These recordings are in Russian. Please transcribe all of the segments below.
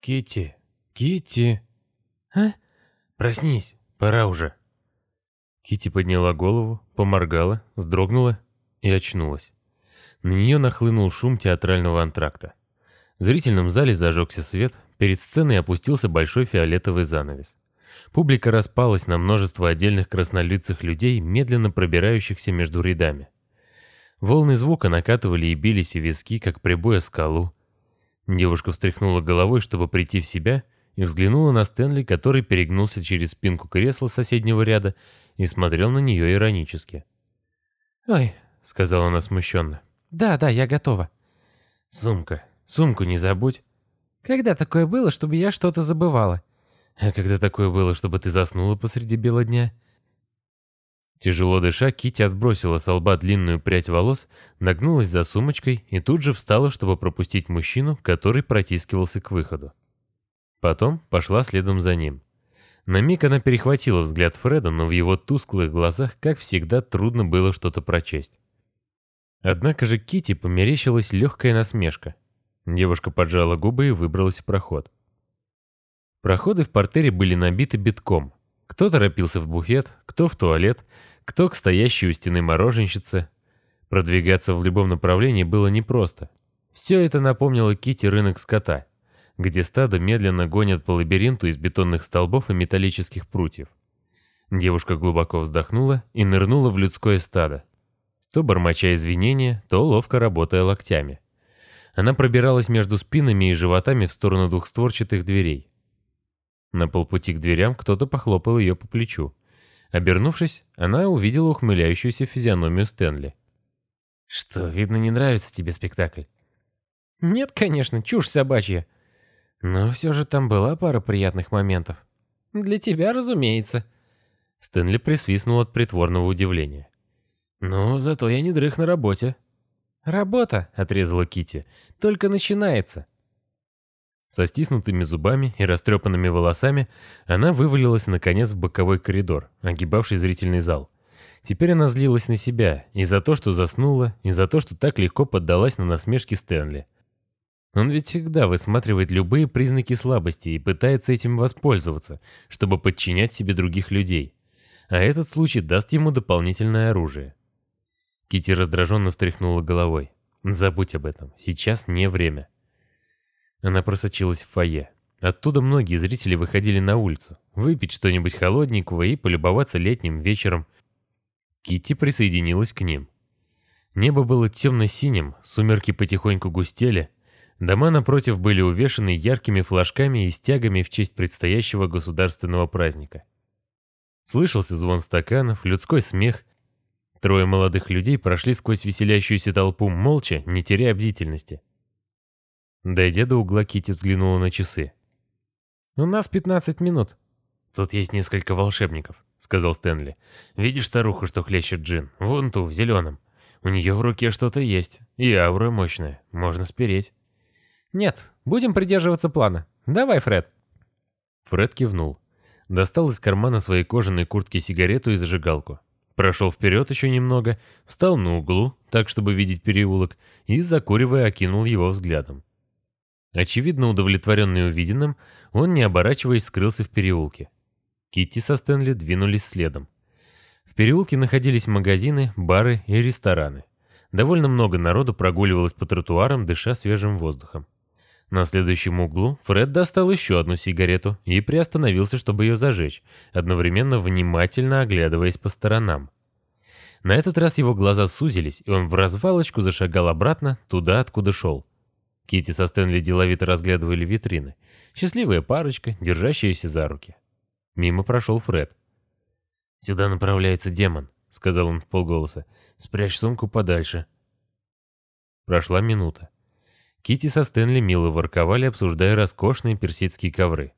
Кити, Кити, А? проснись, пора уже. Кити подняла голову, поморгала, вздрогнула и очнулась. На нее нахлынул шум театрального антракта. В зрительном зале зажегся свет, перед сценой опустился большой фиолетовый занавес. Публика распалась на множество отдельных краснолицых людей, медленно пробирающихся между рядами. Волны звука накатывали и бились в виски, как прибой о скалу. Девушка встряхнула головой, чтобы прийти в себя, и взглянула на Стэнли, который перегнулся через спинку кресла соседнего ряда и смотрел на нее иронически. Ой, — сказала она смущенно. да, да, я готова. «Сумка, сумку не забудь». Когда такое было, чтобы я что-то забывала? А когда такое было, чтобы ты заснула посреди бела дня? Тяжело дыша, Кити отбросила с лба длинную прядь волос, нагнулась за сумочкой и тут же встала, чтобы пропустить мужчину, который протискивался к выходу. Потом пошла следом за ним. На миг она перехватила взгляд Фреда, но в его тусклых глазах, как всегда, трудно было что-то прочесть. Однако же Кити померещилась легкая насмешка. Девушка поджала губы и выбралась в проход. Проходы в портере были набиты битком. Кто торопился в буфет, кто в туалет, кто к стоящей у стены мороженщице. Продвигаться в любом направлении было непросто. Все это напомнило Кити рынок скота, где стадо медленно гонят по лабиринту из бетонных столбов и металлических прутьев. Девушка глубоко вздохнула и нырнула в людское стадо. То бормоча извинения, то ловко работая локтями. Она пробиралась между спинами и животами в сторону двухстворчатых дверей. На полпути к дверям кто-то похлопал ее по плечу. Обернувшись, она увидела ухмыляющуюся физиономию Стэнли. «Что, видно, не нравится тебе спектакль?» Нет, конечно, чушь собачья. Но все же там была пара приятных моментов. Для тебя, разумеется. Стэнли присвистнул от притворного удивления. «Ну, зато я не дрых на работе». Работа, отрезала Кити, только начинается. Со стиснутыми зубами и растрепанными волосами она вывалилась наконец в боковой коридор, огибавший зрительный зал. Теперь она злилась на себя и за то, что заснула, и за то, что так легко поддалась на насмешки Стэнли. Он ведь всегда высматривает любые признаки слабости и пытается этим воспользоваться, чтобы подчинять себе других людей. А этот случай даст ему дополнительное оружие. Кити раздраженно встряхнула головой. «Забудь об этом. Сейчас не время». Она просочилась в фойе. Оттуда многие зрители выходили на улицу, выпить что-нибудь холодненького и полюбоваться летним вечером. Кити присоединилась к ним. Небо было темно-синим, сумерки потихоньку густели, дома напротив были увешаны яркими флажками и стягами в честь предстоящего государственного праздника. Слышался звон стаканов, людской смех. Трое молодых людей прошли сквозь веселящуюся толпу молча, не теряя бдительности. Дойдя до угла, Кити взглянула на часы. У нас 15 минут. «Тут есть несколько волшебников», — сказал Стэнли. «Видишь старуху, что хлещет джин? Вон ту, в зеленом. У нее в руке что-то есть. И аура мощная. Можно спереть». Нет, будем придерживаться плана. Давай, Фред. Фред кивнул. Достал из кармана своей кожаной куртки сигарету и зажигалку. Прошел вперед еще немного, встал на углу, так, чтобы видеть переулок, и, закуривая, окинул его взглядом. Очевидно, удовлетворенный увиденным, он, не оборачиваясь, скрылся в переулке. Китти со Стэнли двинулись следом. В переулке находились магазины, бары и рестораны. Довольно много народу прогуливалось по тротуарам, дыша свежим воздухом. На следующем углу Фред достал еще одну сигарету и приостановился, чтобы ее зажечь, одновременно внимательно оглядываясь по сторонам. На этот раз его глаза сузились, и он в развалочку зашагал обратно, туда, откуда шел. Кити со Стэнли деловито разглядывали витрины. Счастливая парочка, держащаяся за руки. Мимо прошел Фред. «Сюда направляется демон», — сказал он в полголоса. «Спрячь сумку подальше». Прошла минута. Кити со Стэнли мило ворковали, обсуждая роскошные персидские ковры.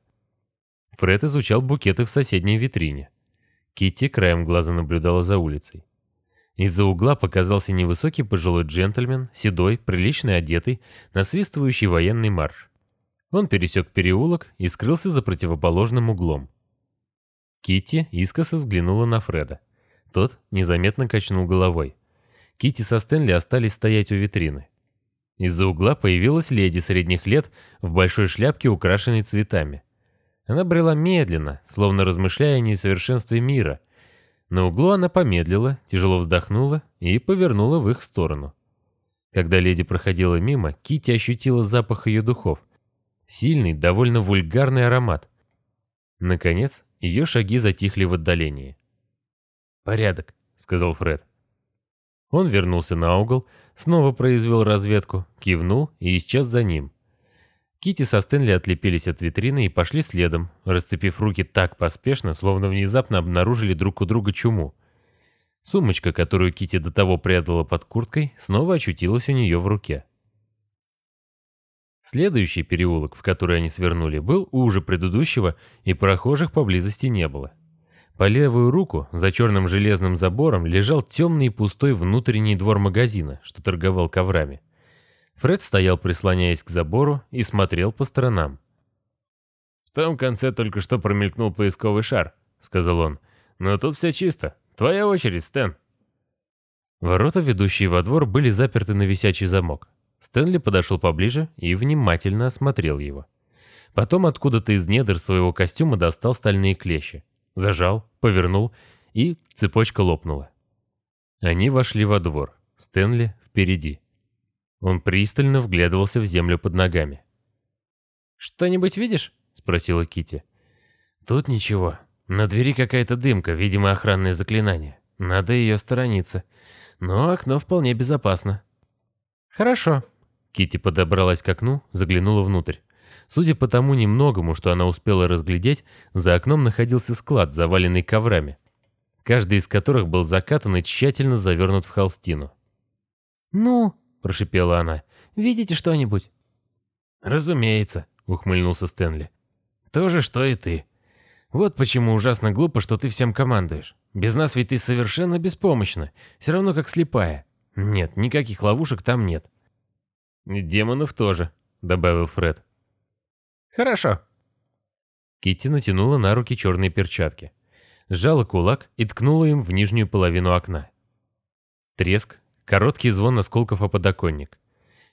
Фред изучал букеты в соседней витрине. Кити краем глаза наблюдала за улицей. Из-за угла показался невысокий пожилой джентльмен, седой, прилично одетый, насвистывающий военный марш. Он пересек переулок и скрылся за противоположным углом. Китти искоса взглянула на Фреда. Тот незаметно качнул головой. Китти со Стэнли остались стоять у витрины. Из-за угла появилась леди средних лет в большой шляпке, украшенной цветами. Она брела медленно, словно размышляя о несовершенстве мира. На углу она помедлила, тяжело вздохнула и повернула в их сторону. Когда леди проходила мимо, Кити ощутила запах ее духов. Сильный, довольно вульгарный аромат. Наконец, ее шаги затихли в отдалении. «Порядок», — сказал Фред. Он вернулся на угол, снова произвел разведку, кивнул и исчез за ним. Кити со Стэнли отлепились от витрины и пошли следом, расцепив руки так поспешно, словно внезапно обнаружили друг у друга чуму. Сумочка, которую Кити до того прятала под курткой, снова очутилась у нее в руке. Следующий переулок, в который они свернули, был уже предыдущего, и прохожих поблизости не было. По левую руку, за черным железным забором, лежал темный и пустой внутренний двор магазина, что торговал коврами. Фред стоял, прислоняясь к забору, и смотрел по сторонам. «В том конце только что промелькнул поисковый шар», — сказал он. «Но тут все чисто. Твоя очередь, Стэн». Ворота, ведущие во двор, были заперты на висячий замок. Стэнли подошел поближе и внимательно осмотрел его. Потом откуда-то из недр своего костюма достал стальные клещи. Зажал, повернул, и цепочка лопнула. Они вошли во двор. Стэнли впереди. Он пристально вглядывался в землю под ногами. «Что-нибудь видишь?» — спросила Кити. «Тут ничего. На двери какая-то дымка, видимо, охранное заклинание. Надо ее сторониться. Но окно вполне безопасно». «Хорошо». Кити подобралась к окну, заглянула внутрь. Судя по тому немногому, что она успела разглядеть, за окном находился склад, заваленный коврами, каждый из которых был закатан и тщательно завернут в холстину. «Ну?» Прошипела она. «Видите что-нибудь?» «Разумеется», — ухмыльнулся Стэнли. «То же, что и ты. Вот почему ужасно глупо, что ты всем командуешь. Без нас ведь ты совершенно беспомощна, все равно как слепая. Нет, никаких ловушек там нет». «И демонов тоже», — добавил Фред. «Хорошо». Китти натянула на руки черные перчатки, сжала кулак и ткнула им в нижнюю половину окна. Треск, Короткий звон осколков о подоконник.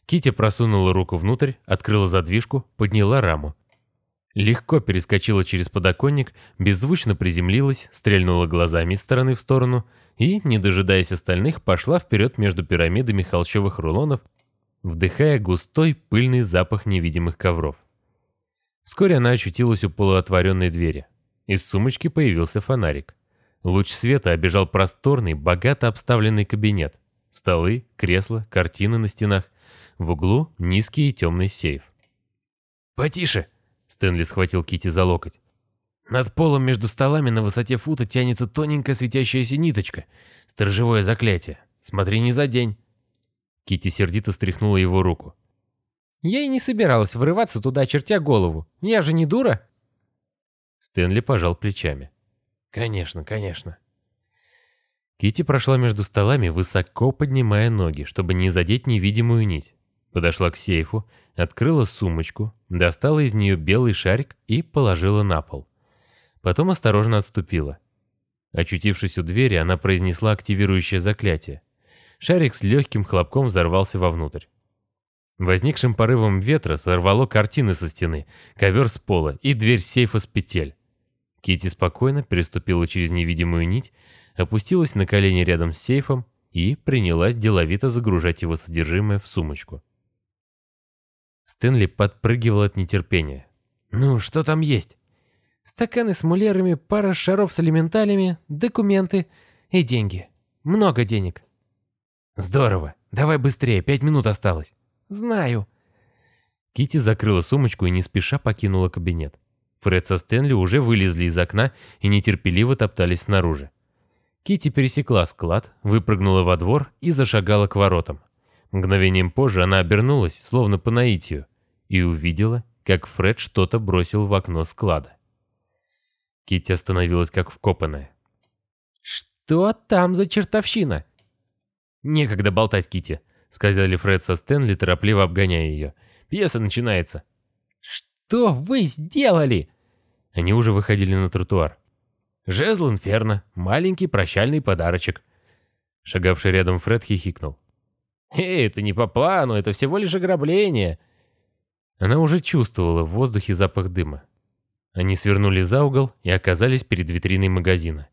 Китя просунула руку внутрь, открыла задвижку, подняла раму. Легко перескочила через подоконник, беззвучно приземлилась, стрельнула глазами из стороны в сторону и, не дожидаясь остальных, пошла вперед между пирамидами холщовых рулонов, вдыхая густой пыльный запах невидимых ковров. Вскоре она очутилась у полуотворенной двери. Из сумочки появился фонарик. Луч света обежал просторный, богато обставленный кабинет. Столы, кресла, картины на стенах. В углу низкий и темный сейф. «Потише!» — Стэнли схватил Кити за локоть. «Над полом между столами на высоте фута тянется тоненькая светящаяся ниточка. Сторожевое заклятие. Смотри, не за день!» Кити сердито стряхнула его руку. «Я и не собиралась врываться туда, чертя голову. Я же не дура!» Стэнли пожал плечами. «Конечно, конечно. Кити прошла между столами, высоко поднимая ноги, чтобы не задеть невидимую нить. Подошла к сейфу, открыла сумочку, достала из нее белый шарик и положила на пол. Потом осторожно отступила. Очутившись у двери, она произнесла активирующее заклятие. Шарик с легким хлопком взорвался вовнутрь. Возникшим порывом ветра сорвало картины со стены, ковер с пола и дверь сейфа с петель. Кити спокойно переступила через невидимую нить, опустилась на колени рядом с сейфом и принялась деловито загружать его содержимое в сумочку. Стэнли подпрыгивал от нетерпения. «Ну, что там есть?» «Стаканы с мулерами, пара шаров с элементалями, документы и деньги. Много денег». «Здорово. Давай быстрее, пять минут осталось». «Знаю». Кити закрыла сумочку и не спеша покинула кабинет. Фред со Стэнли уже вылезли из окна и нетерпеливо топтались снаружи. Кити пересекла склад, выпрыгнула во двор и зашагала к воротам. Мгновением позже она обернулась, словно по наитию, и увидела, как Фред что-то бросил в окно склада. Кити остановилась как вкопанная. «Что там за чертовщина?» «Некогда болтать, Кити, сказали Фред со Стэнли, торопливо обгоняя ее. «Пьеса начинается». «Что вы сделали?» Они уже выходили на тротуар. Жезл Инферно, маленький прощальный подарочек. Шагавший рядом Фред хихикнул. «Эй, это не по плану, это всего лишь ограбление!» Она уже чувствовала в воздухе запах дыма. Они свернули за угол и оказались перед витриной магазина.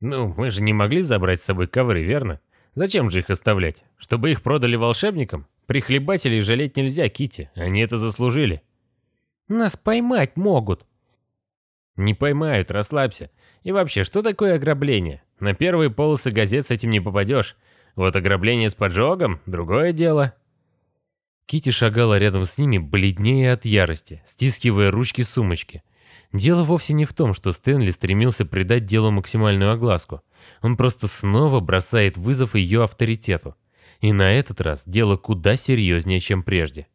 «Ну, мы же не могли забрать с собой ковры, верно? Зачем же их оставлять? Чтобы их продали волшебникам? Прихлебателей жалеть нельзя, Кити, они это заслужили». «Нас поймать могут». «Не поймают, расслабься. И вообще, что такое ограбление? На первые полосы газет с этим не попадешь. Вот ограбление с поджогом – другое дело». Кити шагала рядом с ними, бледнее от ярости, стискивая ручки сумочки. Дело вовсе не в том, что Стэнли стремился придать делу максимальную огласку. Он просто снова бросает вызов ее авторитету. И на этот раз дело куда серьезнее, чем прежде.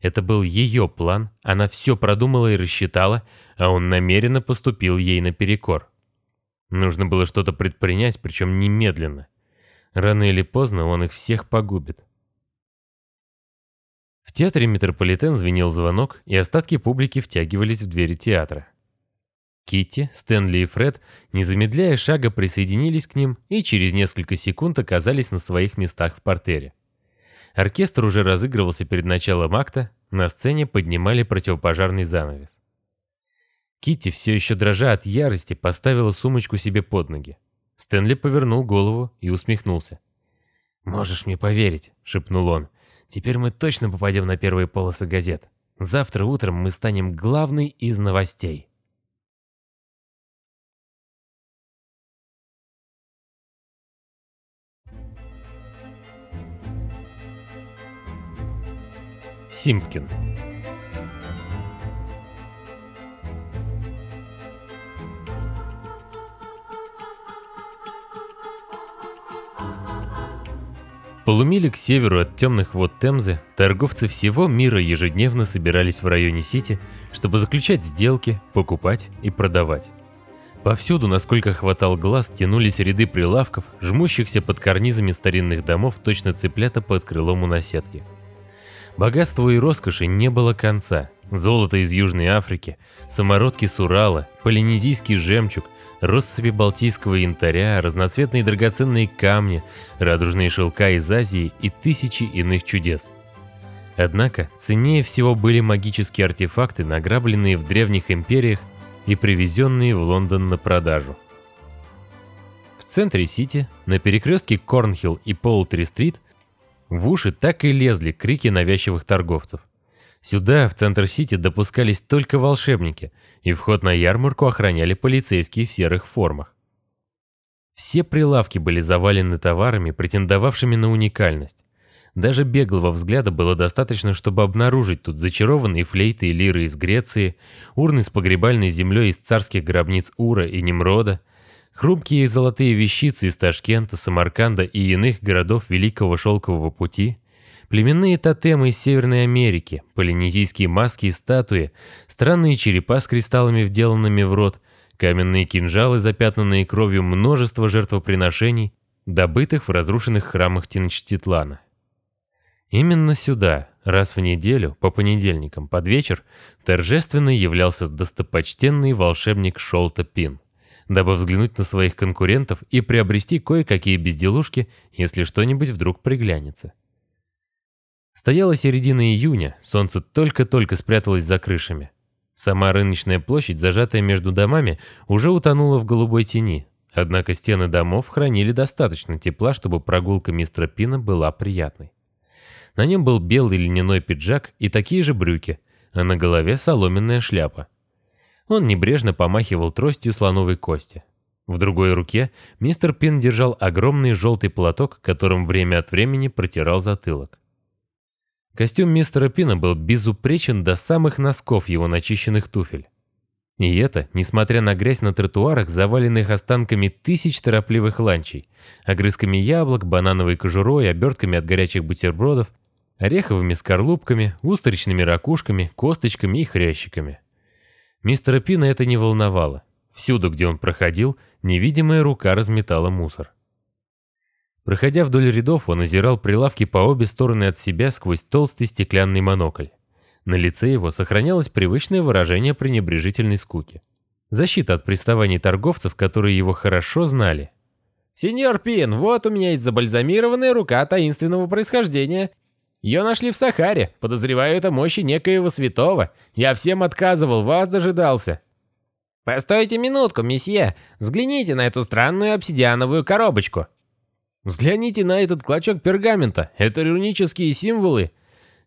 Это был ее план, она все продумала и рассчитала, а он намеренно поступил ей наперекор. Нужно было что-то предпринять, причем немедленно. Рано или поздно он их всех погубит. В театре «Метрополитен» звенел звонок, и остатки публики втягивались в двери театра. Китти, Стэнли и Фред, не замедляя шага, присоединились к ним и через несколько секунд оказались на своих местах в портере. Оркестр уже разыгрывался перед началом акта, на сцене поднимали противопожарный занавес. Китти, все еще дрожа от ярости, поставила сумочку себе под ноги. Стэнли повернул голову и усмехнулся. «Можешь мне поверить», — шепнул он, Теперь мы точно попадем на первые полосы газет. Завтра утром мы станем главной из новостей. Симпкин полумиле к северу от темных вод Темзы торговцы всего мира ежедневно собирались в районе Сити, чтобы заключать сделки, покупать и продавать. Повсюду, насколько хватал глаз, тянулись ряды прилавков, жмущихся под карнизами старинных домов, точно цыплята под крылом у наседки. Богатству и роскоши не было конца. Золото из Южной Африки, самородки с Урала, полинезийский жемчуг, россыпи балтийского янтаря, разноцветные драгоценные камни, радужные шелка из Азии и тысячи иных чудес. Однако ценнее всего были магические артефакты, награбленные в древних империях и привезенные в Лондон на продажу. В центре Сити, на перекрестке Корнхилл и Полтри-стрит, в уши так и лезли крики навязчивых торговцев. Сюда, в центр Сити, допускались только волшебники, и вход на ярмарку охраняли полицейские в серых формах. Все прилавки были завалены товарами, претендовавшими на уникальность. Даже беглого взгляда было достаточно, чтобы обнаружить тут зачарованные флейты и лиры из Греции, урны с погребальной землей из царских гробниц Ура и Немрода, хрупкие золотые вещицы из Ташкента, Самарканда и иных городов Великого Шелкового Пути – Племенные тотемы из Северной Америки, полинезийские маски и статуи, странные черепа с кристаллами, вделанными в рот, каменные кинжалы, запятнанные кровью множество жертвоприношений, добытых в разрушенных храмах Тенчтитлана. Именно сюда, раз в неделю, по понедельникам, под вечер, торжественно являлся достопочтенный волшебник Шолта Пин, дабы взглянуть на своих конкурентов и приобрести кое-какие безделушки, если что-нибудь вдруг приглянется. Стояла середина июня, солнце только-только спряталось за крышами. Сама рыночная площадь, зажатая между домами, уже утонула в голубой тени, однако стены домов хранили достаточно тепла, чтобы прогулка мистера Пина была приятной. На нем был белый льняной пиджак и такие же брюки, а на голове соломенная шляпа. Он небрежно помахивал тростью слоновой кости. В другой руке мистер Пин держал огромный желтый платок, которым время от времени протирал затылок. Костюм мистера Пина был безупречен до самых носков его начищенных туфель. И это, несмотря на грязь на тротуарах, заваленных останками тысяч торопливых ланчей, огрызками яблок, банановой кожурой, обертками от горячих бутербродов, ореховыми скорлупками, устричными ракушками, косточками и хрящиками. Мистера Пина это не волновало. Всюду, где он проходил, невидимая рука разметала мусор. Проходя вдоль рядов, он озирал прилавки по обе стороны от себя сквозь толстый стеклянный монокль. На лице его сохранялось привычное выражение пренебрежительной скуки. Защита от приставаний торговцев, которые его хорошо знали. «Сеньор Пин, вот у меня есть забальзамированная рука таинственного происхождения. Ее нашли в Сахаре. Подозреваю, это мощи некоего святого. Я всем отказывал, вас дожидался». «Постойте минутку, месье. Взгляните на эту странную обсидиановую коробочку». «Взгляните на этот клочок пергамента. Это рунические символы».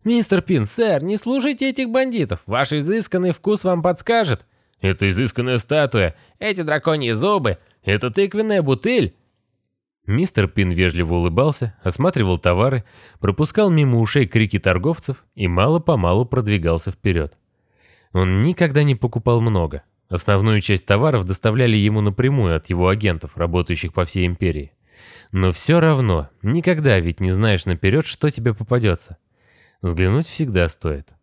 «Мистер Пин, сэр, не слушайте этих бандитов. Ваш изысканный вкус вам подскажет». «Это изысканная статуя. Эти драконьи зубы. Это тыквенная бутыль. Мистер Пин вежливо улыбался, осматривал товары, пропускал мимо ушей крики торговцев и мало-помалу продвигался вперед. Он никогда не покупал много. Основную часть товаров доставляли ему напрямую от его агентов, работающих по всей империи. Но все равно, никогда ведь не знаешь наперед, что тебе попадется. Взглянуть всегда стоит.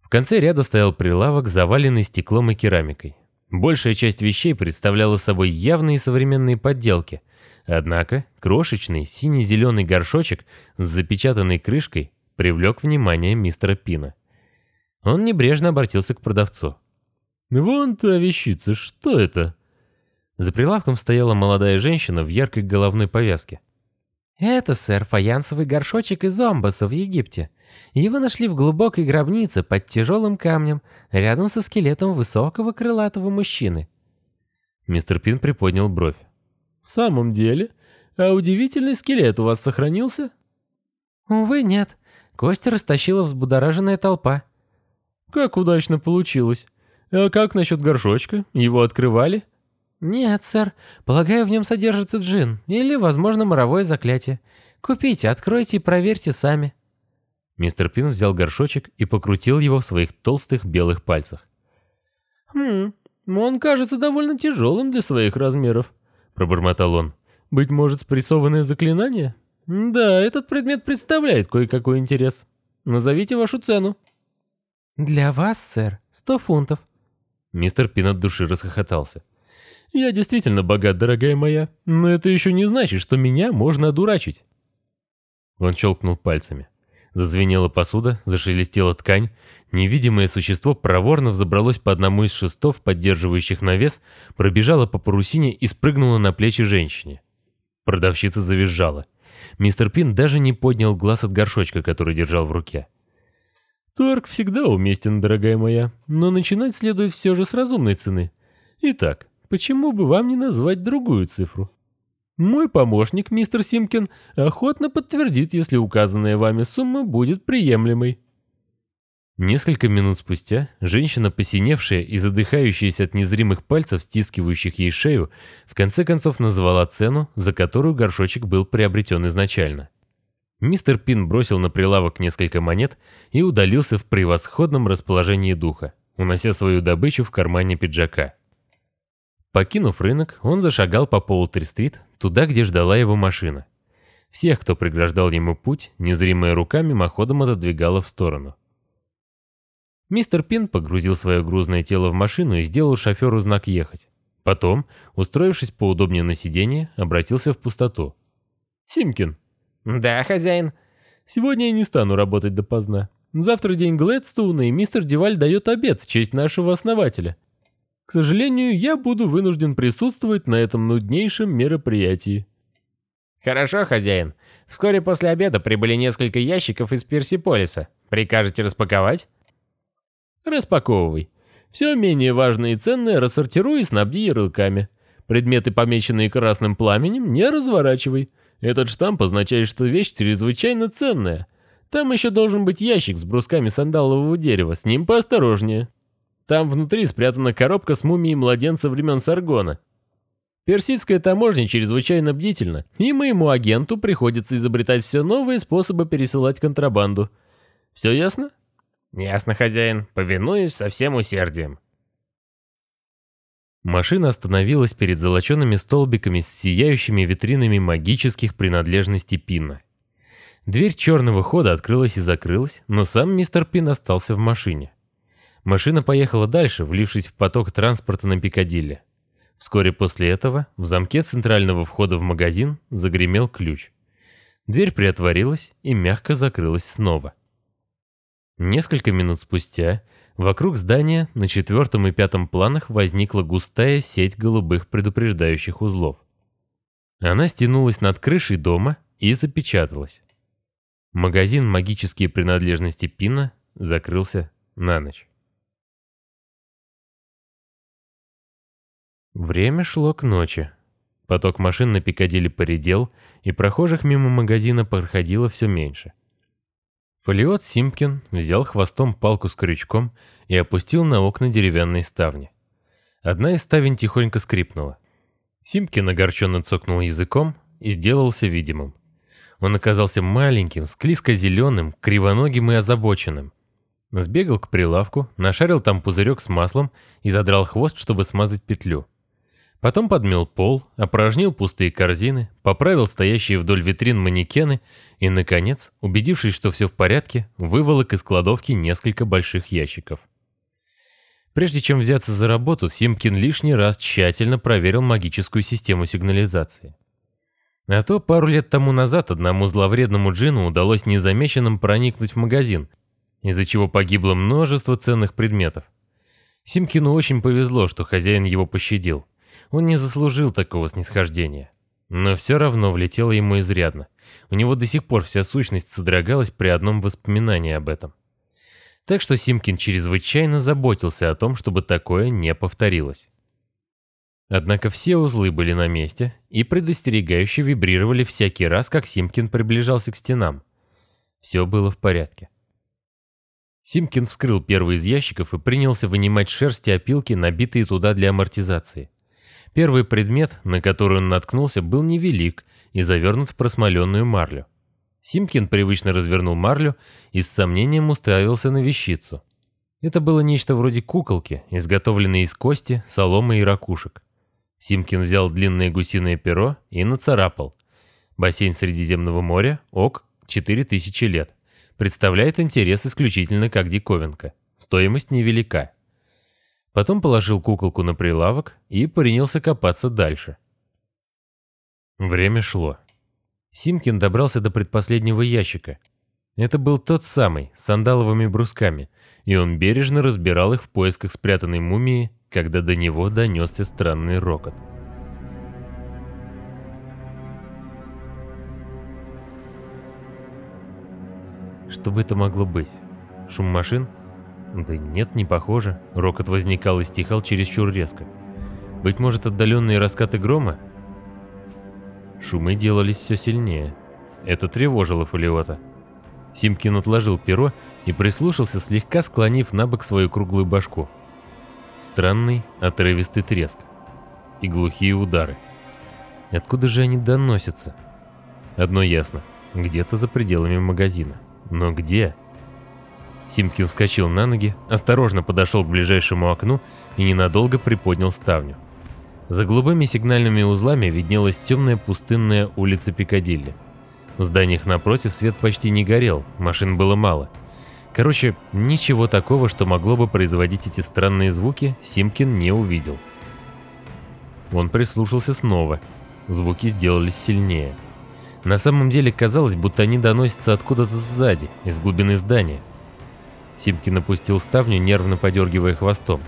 В конце ряда стоял прилавок, заваленный стеклом и керамикой. Большая часть вещей представляла собой явные современные подделки – Однако крошечный сине-зеленый горшочек с запечатанной крышкой привлек внимание мистера Пина. Он небрежно обратился к продавцу. «Вон та вещица, что это?» За прилавком стояла молодая женщина в яркой головной повязке. «Это, сэр, фаянсовый горшочек из Омбаса в Египте. Его нашли в глубокой гробнице под тяжелым камнем, рядом со скелетом высокого крылатого мужчины». Мистер Пин приподнял бровь. «В самом деле? А удивительный скелет у вас сохранился?» «Увы, нет. Кости растащила взбудораженная толпа». «Как удачно получилось. А как насчет горшочка? Его открывали?» «Нет, сэр. Полагаю, в нем содержится джин или, возможно, моровое заклятие. Купите, откройте и проверьте сами». Мистер Пин взял горшочек и покрутил его в своих толстых белых пальцах. «Хм, он кажется довольно тяжелым для своих размеров», — пробормотал он. «Быть может, спрессованное заклинание? Да, этот предмет представляет кое-какой интерес. Назовите вашу цену». «Для вас, сэр, сто фунтов». Мистер Пин от души расхохотался. «Я действительно богат, дорогая моя, но это еще не значит, что меня можно одурачить». Он щелкнул пальцами. Зазвенела посуда, зашелестела ткань. Невидимое существо проворно взобралось по одному из шестов, поддерживающих навес, пробежало по парусине и спрыгнуло на плечи женщине. Продавщица завизжала. Мистер Пин даже не поднял глаз от горшочка, который держал в руке. «Торг всегда уместен, дорогая моя, но начинать следует все же с разумной цены. Итак, почему бы вам не назвать другую цифру?» Мой помощник, мистер Симкин, охотно подтвердит, если указанная вами сумма будет приемлемой. Несколько минут спустя женщина, посиневшая и задыхающаяся от незримых пальцев, стискивающих ей шею, в конце концов назвала цену, за которую горшочек был приобретен изначально. Мистер Пин бросил на прилавок несколько монет и удалился в превосходном расположении духа, унося свою добычу в кармане пиджака. Покинув рынок, он зашагал по Поултри-стрит, туда, где ждала его машина. Всех, кто преграждал ему путь, незримая рука мимоходом отодвигала в сторону. Мистер Пин погрузил свое грузное тело в машину и сделал шоферу знак «Ехать». Потом, устроившись поудобнее на сиденье, обратился в пустоту. «Симкин». «Да, хозяин». «Сегодня я не стану работать допоздна. Завтра день Глэдстоуна, и мистер Деваль дает обед в честь нашего основателя. К сожалению, я буду вынужден присутствовать на этом нуднейшем мероприятии. Хорошо, хозяин. Вскоре после обеда прибыли несколько ящиков из Персиполиса. Прикажете распаковать? Распаковывай. Все менее важное и ценное рассортируй и снабди ярлыками. Предметы, помеченные красным пламенем, не разворачивай. Этот штамп означает, что вещь чрезвычайно ценная. Там еще должен быть ящик с брусками сандалового дерева, с ним поосторожнее. Там внутри спрятана коробка с мумией младенца времен Саргона. Персидская таможня чрезвычайно бдительна, и моему агенту приходится изобретать все новые способы пересылать контрабанду. Все ясно? Ясно, хозяин. Повинуюсь со всем усердием. Машина остановилась перед золочеными столбиками с сияющими витринами магических принадлежностей Пина. Дверь черного хода открылась и закрылась, но сам мистер Пин остался в машине. Машина поехала дальше, влившись в поток транспорта на Пикадилли. Вскоре после этого в замке центрального входа в магазин загремел ключ. Дверь приотворилась и мягко закрылась снова. Несколько минут спустя вокруг здания на четвертом и пятом планах возникла густая сеть голубых предупреждающих узлов. Она стянулась над крышей дома и запечаталась. Магазин «Магические принадлежности Пина» закрылся на ночь. Время шло к ночи. Поток машин на Пикадилли поредел, и прохожих мимо магазина проходило все меньше. Фолиот Симпкин взял хвостом палку с крючком и опустил на окна деревянные ставни. Одна из ставень тихонько скрипнула. Симпкин огорченно цокнул языком и сделался видимым. Он оказался маленьким, склизко-зеленым, кривоногим и озабоченным. Сбегал к прилавку, нашарил там пузырек с маслом и задрал хвост, чтобы смазать петлю. Потом подмел пол, опорожнил пустые корзины, поправил стоящие вдоль витрин манекены и, наконец, убедившись, что все в порядке, выволок из кладовки несколько больших ящиков. Прежде чем взяться за работу, Симкин лишний раз тщательно проверил магическую систему сигнализации. А то пару лет тому назад одному зловредному джину удалось незамеченным проникнуть в магазин, из-за чего погибло множество ценных предметов. Симкину очень повезло, что хозяин его пощадил. Он не заслужил такого снисхождения. Но все равно влетело ему изрядно. У него до сих пор вся сущность содрогалась при одном воспоминании об этом. Так что Симкин чрезвычайно заботился о том, чтобы такое не повторилось. Однако все узлы были на месте и предостерегающе вибрировали всякий раз, как Симкин приближался к стенам. Все было в порядке. Симкин вскрыл первый из ящиков и принялся вынимать шерсть и опилки, набитые туда для амортизации. Первый предмет, на который он наткнулся, был невелик и завернут в просмоленную марлю. Симкин привычно развернул марлю и с сомнением уставился на вещицу. Это было нечто вроде куколки, изготовленной из кости, соломы и ракушек. Симкин взял длинное гусиное перо и нацарапал. Бассейн Средиземного моря, ок, 4000 лет. Представляет интерес исключительно как диковинка. Стоимость невелика. Потом положил куколку на прилавок и принялся копаться дальше. Время шло. Симкин добрался до предпоследнего ящика. Это был тот самый, с сандаловыми брусками, и он бережно разбирал их в поисках спрятанной мумии, когда до него донесся странный рокот. Что бы это могло быть? Шум машин? Да нет, не похоже. Рокот возникал и стихал чересчур резко. Быть может, отдаленные раскаты грома? Шумы делались все сильнее. Это тревожило Фолиота. Симкин отложил перо и прислушался, слегка склонив на бок свою круглую башку. Странный, отрывистый треск. И глухие удары. Откуда же они доносятся? Одно ясно. Где-то за пределами магазина. Но где? Симкин вскочил на ноги, осторожно подошел к ближайшему окну и ненадолго приподнял ставню. За голубыми сигнальными узлами виднелась темная пустынная улица Пикадилли. В зданиях напротив свет почти не горел, машин было мало. Короче, ничего такого, что могло бы производить эти странные звуки, Симкин не увидел. Он прислушался снова. Звуки сделались сильнее. На самом деле казалось, будто они доносятся откуда-то сзади, из глубины здания. Симкин опустил ставню, нервно подергивая хвостом.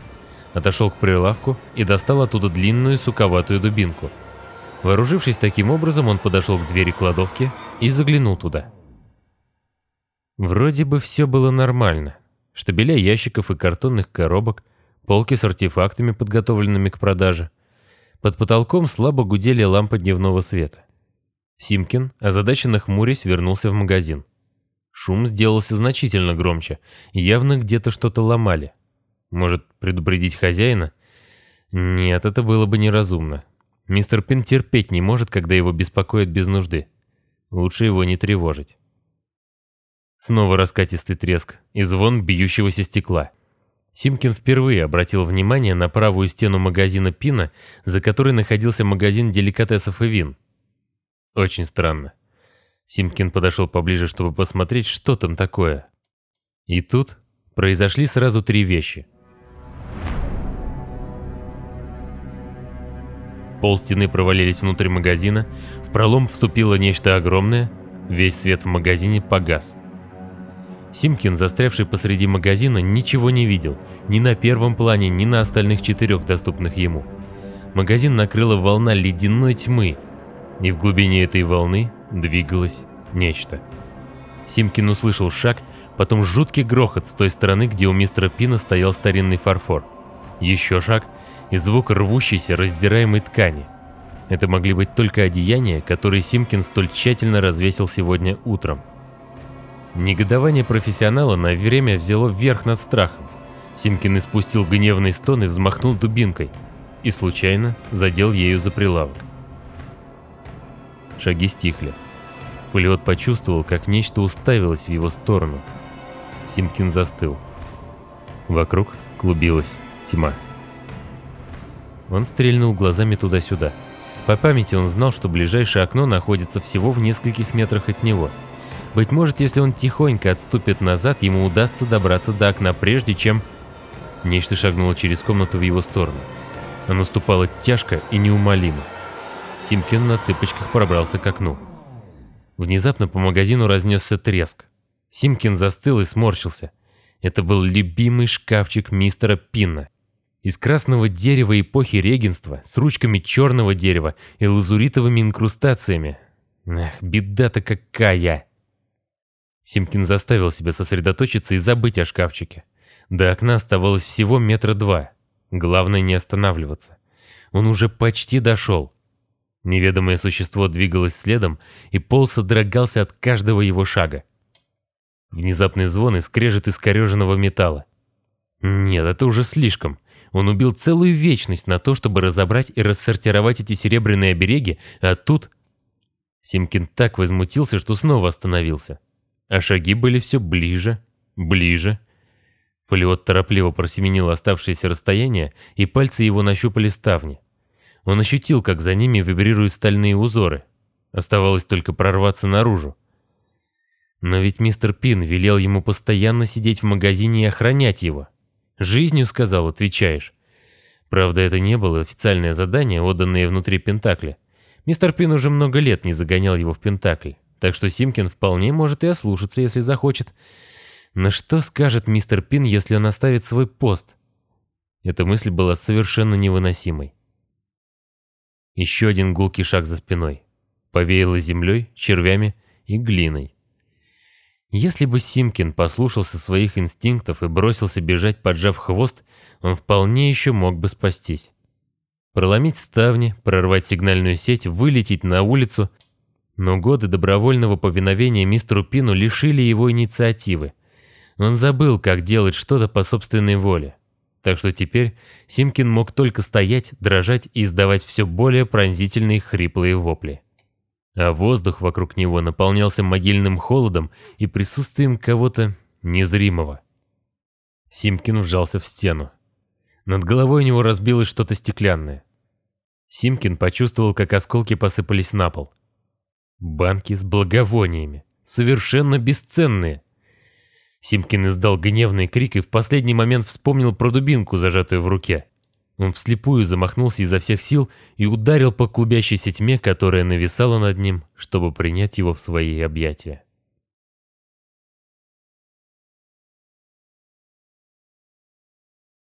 Отошел к прилавку и достал оттуда длинную суковатую дубинку. Вооружившись таким образом, он подошел к двери кладовки и заглянул туда. Вроде бы все было нормально. Штабеля ящиков и картонных коробок, полки с артефактами, подготовленными к продаже. Под потолком слабо гудели лампы дневного света. Симкин, озадаченно хмурясь, вернулся в магазин. Шум сделался значительно громче, явно где-то что-то ломали. Может, предупредить хозяина? Нет, это было бы неразумно. Мистер Пин терпеть не может, когда его беспокоят без нужды. Лучше его не тревожить. Снова раскатистый треск и звон бьющегося стекла. Симкин впервые обратил внимание на правую стену магазина Пина, за которой находился магазин деликатесов и вин. Очень странно. Симкин подошел поближе, чтобы посмотреть, что там такое. И тут произошли сразу три вещи. Пол стены провалились внутрь магазина, в пролом вступило нечто огромное, весь свет в магазине погас. Симкин, застрявший посреди магазина, ничего не видел, ни на первом плане, ни на остальных четырех доступных ему. Магазин накрыла волна ледяной тьмы, И в глубине этой волны двигалось нечто. Симкин услышал шаг, потом жуткий грохот с той стороны, где у мистера Пина стоял старинный фарфор. Еще шаг и звук рвущейся, раздираемой ткани. Это могли быть только одеяния, которые Симкин столь тщательно развесил сегодня утром. Негодование профессионала на время взяло вверх над страхом. Симкин испустил гневный стон и взмахнул дубинкой, и случайно задел ею за прилавок. Шаги стихли. Фолиот почувствовал, как нечто уставилось в его сторону. Симкин застыл. Вокруг клубилась тьма. Он стрельнул глазами туда-сюда. По памяти он знал, что ближайшее окно находится всего в нескольких метрах от него. Быть может, если он тихонько отступит назад, ему удастся добраться до окна прежде, чем... Нечто шагнуло через комнату в его сторону. Оно ступало тяжко и неумолимо. Симкин на цыпочках пробрался к окну. Внезапно по магазину разнесся треск. Симкин застыл и сморщился. Это был любимый шкафчик мистера Пинна. Из красного дерева эпохи регенства, с ручками черного дерева и лазуритовыми инкрустациями. Эх, беда-то какая! Симкин заставил себя сосредоточиться и забыть о шкафчике. До окна оставалось всего метра два. Главное не останавливаться. Он уже почти дошел. Неведомое существо двигалось следом, и пол содрогался от каждого его шага. Внезапный звон и скрежет искореженного металла. Нет, это уже слишком. Он убил целую вечность на то, чтобы разобрать и рассортировать эти серебряные обереги, а тут... Симкин так возмутился, что снова остановился. А шаги были все ближе, ближе. Фолиот торопливо просеменил оставшееся расстояние, и пальцы его нащупали ставни. Он ощутил, как за ними вибрируют стальные узоры. Оставалось только прорваться наружу. Но ведь мистер Пин велел ему постоянно сидеть в магазине и охранять его. «Жизнью, — сказал, — отвечаешь». Правда, это не было официальное задание, отданное внутри Пентакля. Мистер Пин уже много лет не загонял его в Пентакль, так что Симкин вполне может и ослушаться, если захочет. Но что скажет мистер Пин, если он оставит свой пост? Эта мысль была совершенно невыносимой. Еще один гулкий шаг за спиной. Повеяло землей, червями и глиной. Если бы Симкин послушался своих инстинктов и бросился бежать, поджав хвост, он вполне еще мог бы спастись. Проломить ставни, прорвать сигнальную сеть, вылететь на улицу. Но годы добровольного повиновения мистеру Пину лишили его инициативы. Он забыл, как делать что-то по собственной воле. Так что теперь Симкин мог только стоять, дрожать и издавать все более пронзительные хриплые вопли. А воздух вокруг него наполнялся могильным холодом и присутствием кого-то незримого. Симкин вжался в стену. Над головой у него разбилось что-то стеклянное. Симкин почувствовал, как осколки посыпались на пол. Банки с благовониями. Совершенно бесценные. Симкин издал гневный крик и в последний момент вспомнил про дубинку, зажатую в руке. Он вслепую замахнулся изо всех сил и ударил по клубящейся тьме, которая нависала над ним, чтобы принять его в свои объятия.